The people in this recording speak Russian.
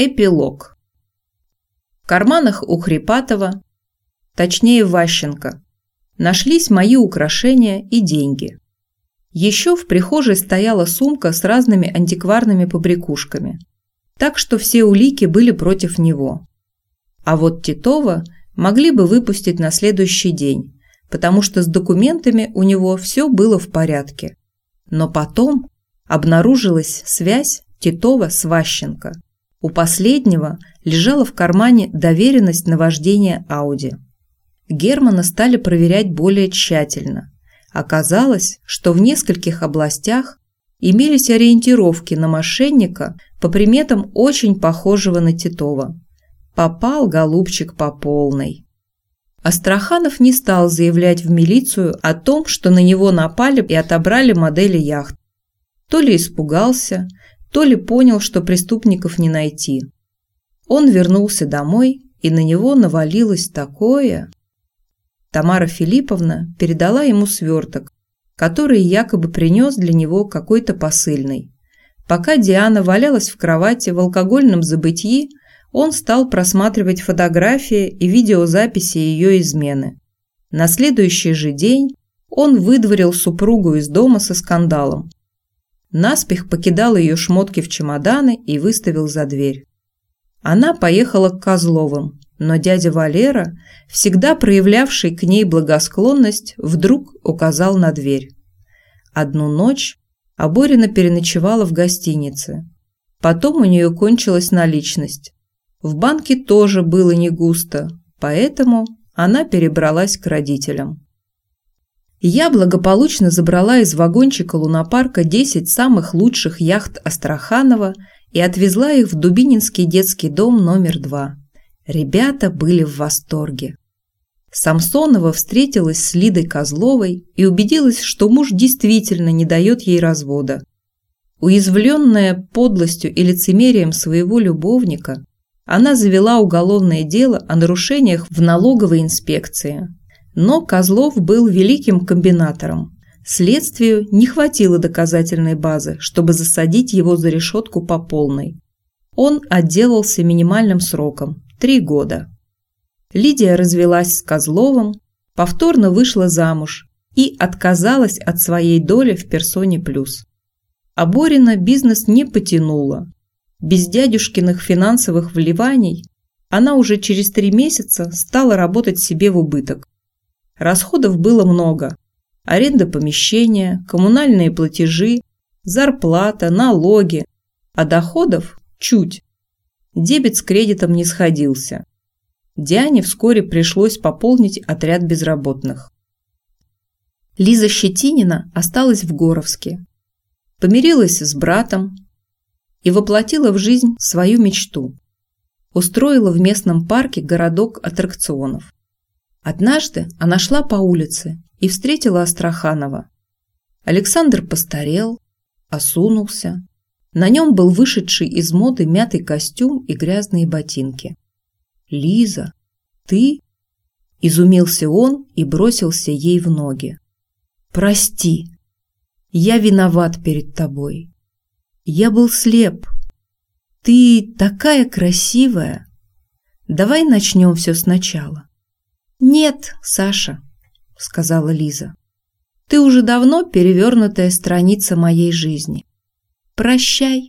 Эпилог. В карманах у Хрипатова, точнее Ващенко, нашлись мои украшения и деньги. Еще в прихожей стояла сумка с разными антикварными побрякушками, так что все улики были против него. А вот Титова могли бы выпустить на следующий день, потому что с документами у него все было в порядке. Но потом обнаружилась связь Титова с Ващенко – у последнего лежала в кармане доверенность на вождение Ауди. Германа стали проверять более тщательно. Оказалось, что в нескольких областях имелись ориентировки на мошенника по приметам очень похожего на Титова. Попал голубчик по полной. Астраханов не стал заявлять в милицию о том, что на него напали и отобрали модели яхт. То ли испугался, то ли понял, что преступников не найти. Он вернулся домой, и на него навалилось такое. Тамара Филипповна передала ему сверток, который якобы принес для него какой-то посыльный. Пока Диана валялась в кровати в алкогольном забытии, он стал просматривать фотографии и видеозаписи ее измены. На следующий же день он выдворил супругу из дома со скандалом, наспех покидал ее шмотки в чемоданы и выставил за дверь. Она поехала к Козловым, но дядя Валера, всегда проявлявший к ней благосклонность, вдруг указал на дверь. Одну ночь Аборина переночевала в гостинице. Потом у нее кончилась наличность. В банке тоже было не густо, поэтому она перебралась к родителям. Я благополучно забрала из вагончика лунопарка 10 самых лучших яхт Астраханова и отвезла их в Дубининский детский дом номер 2. Ребята были в восторге. Самсонова встретилась с Лидой Козловой и убедилась, что муж действительно не дает ей развода. Уязвленная подлостью и лицемерием своего любовника, она завела уголовное дело о нарушениях в налоговой инспекции, но Козлов был великим комбинатором. Следствию не хватило доказательной базы, чтобы засадить его за решетку по полной. Он отделался минимальным сроком – три года. Лидия развелась с Козловым, повторно вышла замуж и отказалась от своей доли в персоне плюс. А Борина бизнес не потянула. Без дядюшкиных финансовых вливаний она уже через три месяца стала работать себе в убыток. Расходов было много. Аренда помещения, коммунальные платежи, зарплата, налоги. А доходов – чуть. Дебет с кредитом не сходился. Диане вскоре пришлось пополнить отряд безработных. Лиза Щетинина осталась в Горовске. Помирилась с братом и воплотила в жизнь свою мечту. Устроила в местном парке городок аттракционов. Однажды она шла по улице и встретила Астраханова. Александр постарел, осунулся. На нем был вышедший из моды мятый костюм и грязные ботинки. «Лиза, ты?» – изумился он и бросился ей в ноги. «Прости, я виноват перед тобой. Я был слеп. Ты такая красивая. Давай начнем все сначала. «Нет, Саша», – сказала Лиза. «Ты уже давно перевернутая страница моей жизни. Прощай».